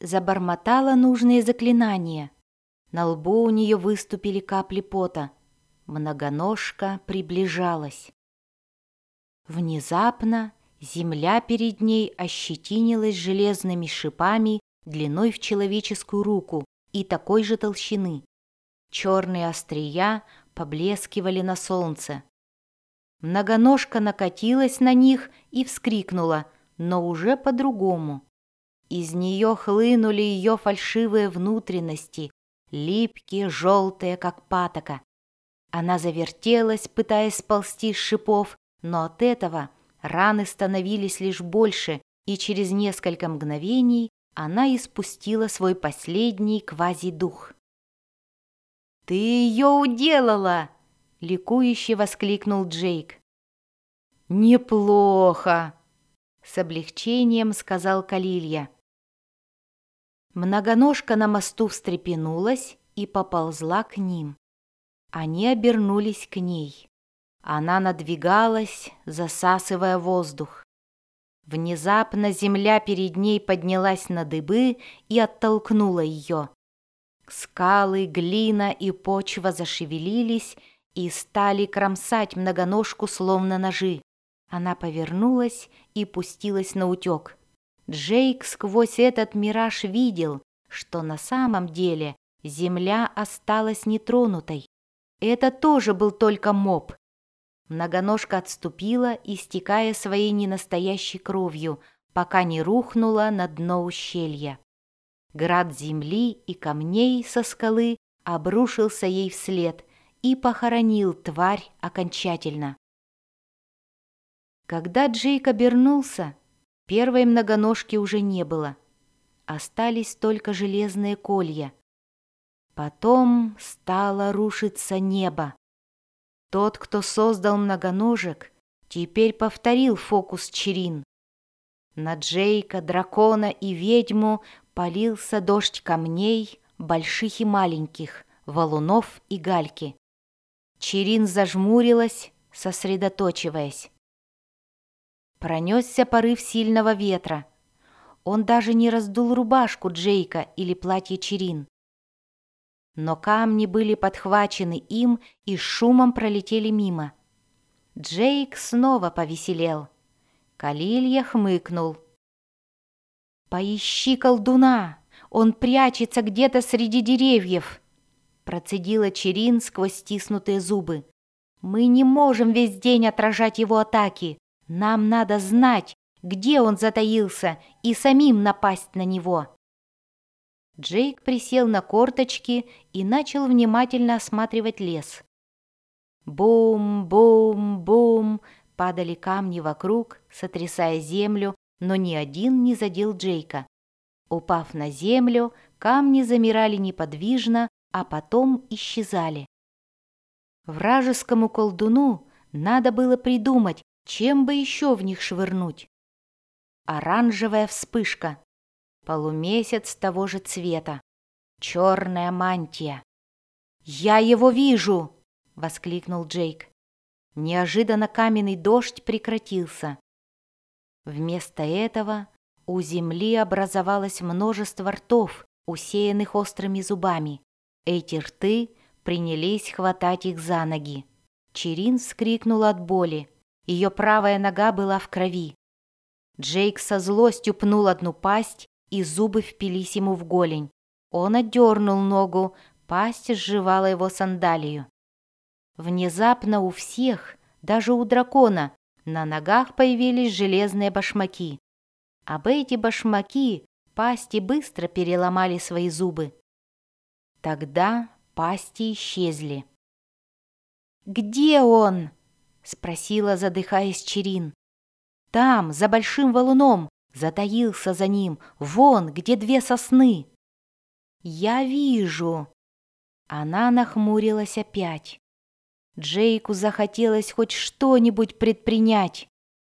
забормотала нужные заклинания. На лбу у нее выступили капли пота. Многоножка приближалась. Внезапно земля перед ней ощетинилась железными шипами длиной в человеческую руку и такой же толщины. Черные острия поблескивали на солнце. Многоножка накатилась на них и вскрикнула, но уже по-другому. Из нее хлынули ее фальшивые внутренности, липкие, желтые, как патока. Она завертелась, пытаясь сползти с шипов, но от этого раны становились лишь больше, и через несколько мгновений она испустила свой последний квазидух. «Ты ее уделала!» — ликующе воскликнул Джейк. «Неплохо!» — с облегчением сказал Калилья. Многоножка на мосту встрепенулась и поползла к ним. Они обернулись к ней. Она надвигалась, засасывая воздух. Внезапно земля перед ней поднялась на дыбы и оттолкнула ее. Скалы, глина и почва зашевелились и стали кромсать многоножку словно ножи. Она повернулась и пустилась на утек. Джейк сквозь этот мираж видел, что на самом деле земля осталась нетронутой. Это тоже был только моб. Многоножка отступила, истекая своей ненастоящей кровью, пока не рухнула на дно ущелья. Град земли и камней со скалы обрушился ей вслед и похоронил тварь окончательно. Когда Джейк обернулся, первой многоножки уже не было. Остались только железные колья. Потом стало рушиться небо. Тот, кто создал многоножек, теперь повторил фокус Черин. На Джейка, дракона и ведьму полился дождь камней, больших и маленьких, валунов и гальки. Черин зажмурилась, сосредоточиваясь. Пронесся порыв сильного ветра. Он даже не раздул рубашку Джейка или платье Черин. Но камни были подхвачены им и шумом пролетели мимо. Джейк снова повеселел. Калилья хмыкнул. «Поищи колдуна! Он прячется где-то среди деревьев!» Процедила Черин сквозь стиснутые зубы. «Мы не можем весь день отражать его атаки. Нам надо знать, где он затаился, и самим напасть на него». Джейк присел на корточки и начал внимательно осматривать лес. Бум-бум-бум падали камни вокруг, сотрясая землю, но ни один не задел Джейка. Упав на землю, камни замирали неподвижно, а потом исчезали. Вражескому колдуну надо было придумать, чем бы еще в них швырнуть. Оранжевая вспышка, полумесяц того же цвета, черная мантия. «Я его вижу!» — воскликнул Джейк. Неожиданно каменный дождь прекратился. Вместо этого у земли образовалось множество ртов, усеянных острыми зубами. Эти рты принялись хватать их за ноги. Черин вскрикнула от боли. Ее правая нога была в крови. Джейк со злостью пнул одну пасть, и зубы впились ему в голень. Он отдернул ногу, пасть сживала его сандалию. Внезапно у всех, даже у дракона, на ногах появились железные башмаки. Об эти башмаки пасти быстро переломали свои зубы. Тогда пасти исчезли. «Где он?» — спросила, задыхаясь Черин. «Там, за большим валуном, затаился за ним, вон, где две сосны». «Я вижу». Она нахмурилась опять. Джейку захотелось хоть что-нибудь предпринять.